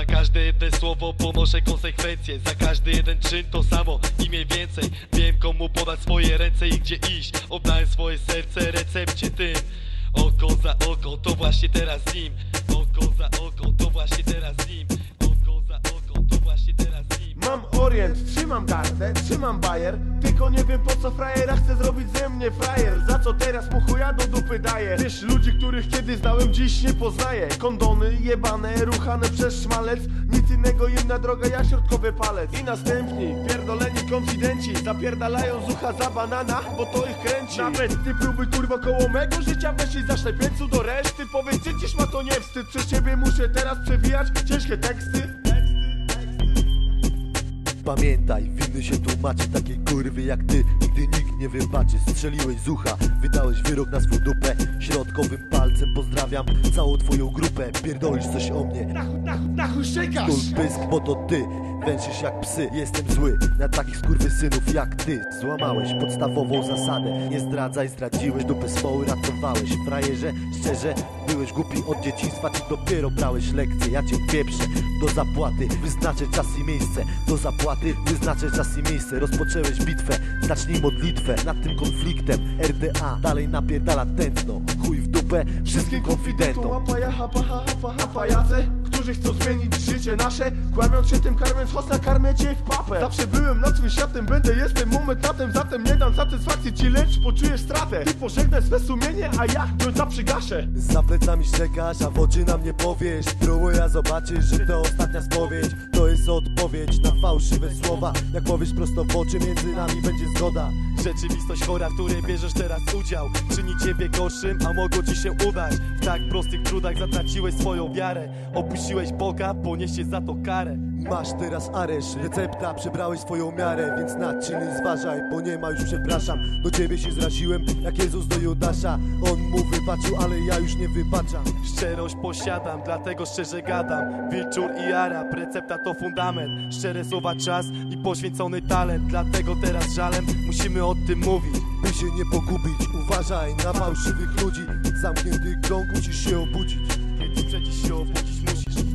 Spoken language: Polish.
Za każde jedno słowo pomoże konsekwencje. Za każdy jeden czyn to samo i mniej więcej. Wiem komu podać swoje ręce i gdzie iść. Oddałem swoje serce recepcie tym. Oko za oko, to właśnie teraz z nim. Oko za oko, to właśnie teraz nim trzymam gardę, trzymam bajer Tylko nie wiem po co frajera chce zrobić ze mnie frajer. Za co teraz mu chuja do dupy daje Wiesz, ludzi, których kiedyś znałem, dziś nie poznaję. Kondony jebane, ruchane przez szmalec. Nic innego inna droga jak środkowy palec. I następni, pierdoleni konfidenci Zapierdalają z ucha za banana, bo to ich kręci. Nawet ty próbuj kurwa koło mego życia Weź i piecu do reszty. Powiedz, czy ma to nie wstyd Przez ciebie muszę teraz przewijać ciężkie teksty Pamiętaj, winny się tłumaczy takiej kurwy jak ty. Nigdy nikt nie wybaczy. Strzeliłeś z ucha, wydałeś wyrok na swą dupę. Środkowym palcem pozdrawiam całą twoją grupę. Pierdolisz coś o mnie. Na chuj szczekasz Kul pysk, bo to ty. Węszysz jak psy, jestem zły Na takich skurwysynów jak ty. Złamałeś podstawową zasadę. Nie zdradzaj, zdradziłeś, dupy swą ratowałeś. Frajerze, szczerze, byłeś głupi od dzieciństwa Ty dopiero brałeś lekcje, ja cię pieprzę. Do zapłaty, wyznaczę czas i miejsce. Do zapłaty, wyznaczę czas i miejsce. Rozpoczęłeś bitwę, zacznij modlitwę. Nad tym konfliktem, RDA Dalej napierdala tętno. Chuj w dupę, wszystkim konfidentom. Którzy chcą zmienić życie nasze Kłamiąc się tym karmiąc hosta, karmię cię w papę. Zawsze byłem nad swym światem, będę jestem moment na tym Zatem nie dam satysfakcji ci, lecz poczujesz stratę. Ty pożegnaj swe sumienie, a ja do za przygaszę Za plecami szczekasz, a w oczy na mnie powiesz. Spróbuj, a zobaczysz, że to ostatnia spowiedź. To jest odpowiedź na fałszywe słowa. Jak powiesz prosto w oczy, między nami będzie zgoda. Rzeczywistość chora, w której bierzesz teraz udział. Czyni ciebie gorszym, a mogło ci się udać. W tak prostych trudach zatraciłeś swoją wiarę. Opuściłeś Boga, poniesie za to karę. Masz teraz areszt, recepta, przebrałeś swoją miarę Więc na czyny zważaj, bo nie ma już przepraszam. Do ciebie się zraziłem, jak Jezus do Judasza. On mu wybaczył, ale ja już nie wybaczam. Szczerość posiadam, dlatego szczerze gadam. Wilczur i Arab, recepta to fundament. Szczere słowa czas i poświęcony talent. Dlatego teraz żalem musimy o tym mówić By się nie pogubić, uważaj na fałszywych ludzi. Zamknięty krąg musisz się obudzić. Kiedy przecież się obudzić musisz